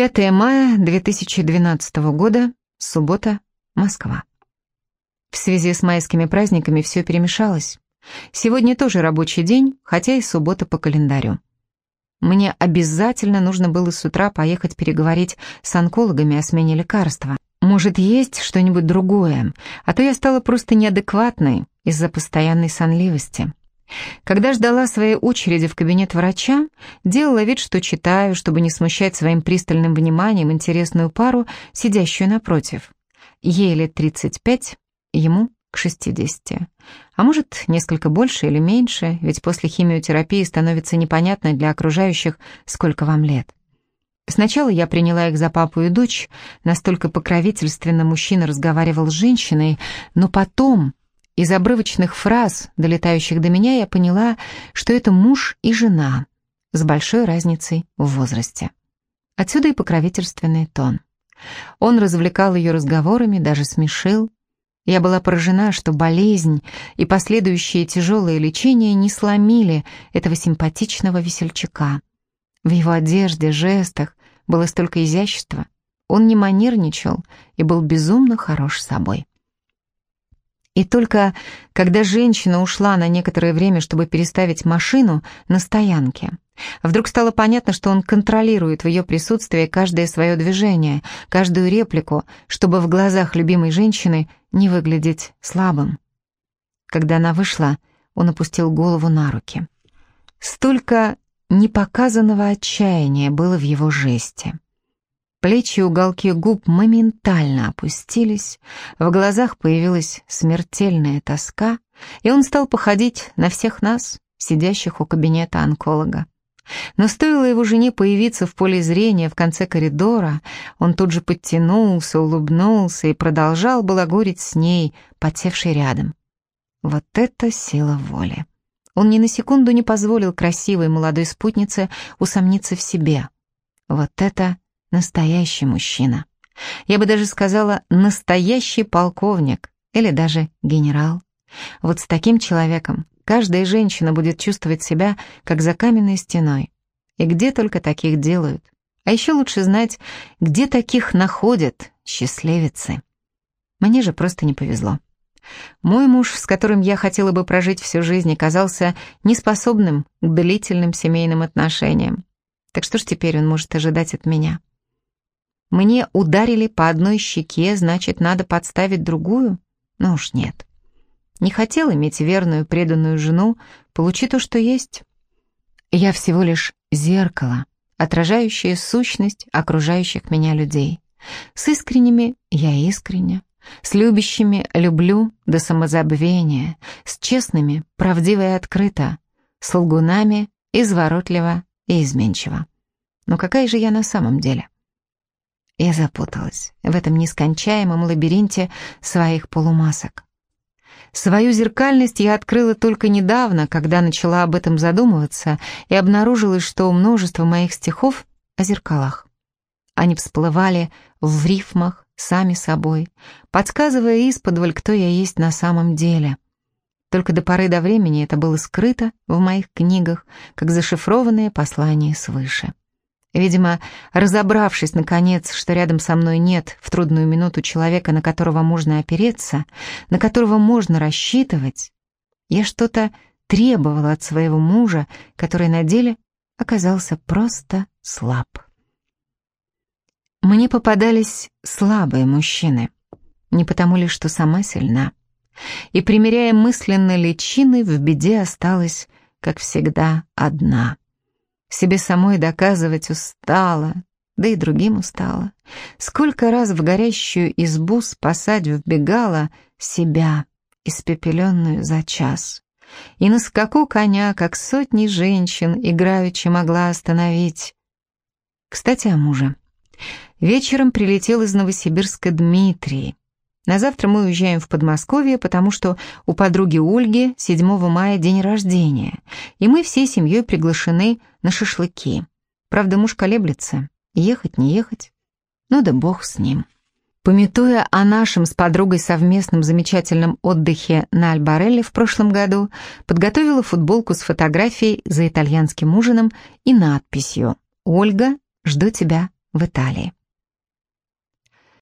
5 мая 2012 года, суббота, Москва. В связи с майскими праздниками все перемешалось. Сегодня тоже рабочий день, хотя и суббота по календарю. Мне обязательно нужно было с утра поехать переговорить с онкологами о смене лекарства. Может, есть что-нибудь другое, а то я стала просто неадекватной из-за постоянной сонливости. Когда ждала своей очереди в кабинет врача, делала вид, что читаю, чтобы не смущать своим пристальным вниманием интересную пару, сидящую напротив. Ей лет 35, ему к 60. А может, несколько больше или меньше, ведь после химиотерапии становится непонятно для окружающих, сколько вам лет. Сначала я приняла их за папу и дочь, настолько покровительственно мужчина разговаривал с женщиной, но потом из обрывочных фраз, долетающих до меня, я поняла, что это муж и жена с большой разницей в возрасте. Отсюда и покровительственный тон. Он развлекал ее разговорами, даже смешил. Я была поражена, что болезнь и последующее тяжелое лечение не сломили этого симпатичного весельчака. В его одежде, жестах было столько изящества. Он не манерничал и был безумно хорош собой. И только когда женщина ушла на некоторое время, чтобы переставить машину на стоянке, вдруг стало понятно, что он контролирует в ее присутствии каждое свое движение, каждую реплику, чтобы в глазах любимой женщины не выглядеть слабым. Когда она вышла, он опустил голову на руки. Столько непоказанного отчаяния было в его жесте. Плечи и уголки губ моментально опустились, в глазах появилась смертельная тоска, и он стал походить на всех нас, сидящих у кабинета онколога. Но стоило его жене появиться в поле зрения в конце коридора, он тут же подтянулся, улыбнулся и продолжал балагурить с ней, подсевшей рядом. Вот это сила воли. Он ни на секунду не позволил красивой молодой спутнице усомниться в себе. Вот это Настоящий мужчина. Я бы даже сказала, настоящий полковник или даже генерал. Вот с таким человеком каждая женщина будет чувствовать себя, как за каменной стеной. И где только таких делают. А еще лучше знать, где таких находят счастливицы. Мне же просто не повезло. Мой муж, с которым я хотела бы прожить всю жизнь, оказался неспособным к длительным семейным отношениям. Так что ж теперь он может ожидать от меня? Мне ударили по одной щеке, значит, надо подставить другую? Ну уж нет. Не хотел иметь верную, преданную жену, получи то, что есть. Я всего лишь зеркало, отражающее сущность окружающих меня людей. С искренними я искренне, с любящими люблю до самозабвения, с честными правдиво и открыто, с лгунами изворотливо и изменчиво. Но какая же я на самом деле? Я запуталась в этом нескончаемом лабиринте своих полумасок. Свою зеркальность я открыла только недавно, когда начала об этом задумываться, и обнаружилось, что множество моих стихов о зеркалах. Они всплывали в рифмах сами собой, подсказывая исподволь, кто я есть на самом деле. Только до поры до времени это было скрыто в моих книгах, как зашифрованное послание свыше. Видимо, разобравшись, наконец, что рядом со мной нет в трудную минуту человека, на которого можно опереться, на которого можно рассчитывать, я что-то требовала от своего мужа, который на деле оказался просто слаб. Мне попадались слабые мужчины, не потому ли, что сама сильна. И, примеряя мысленно личины, в беде осталась, как всегда, одна — себе самой доказывать устала, да и другим устала. Сколько раз в горящую избу спасать вбегала себя, испепеленную за час. И на скаку коня, как сотни женщин, играючи могла остановить. Кстати, о муже. Вечером прилетел из Новосибирска Дмитрий. На завтра мы уезжаем в Подмосковье, потому что у подруги Ольги 7 мая день рождения, и мы всей семьей приглашены на шашлыки. Правда, муж колеблется, ехать, не ехать. Ну да бог с ним. Пометуя о нашем с подругой совместном замечательном отдыхе на Альбарелле в прошлом году, подготовила футболку с фотографией за итальянским ужином и надписью «Ольга, жду тебя в Италии.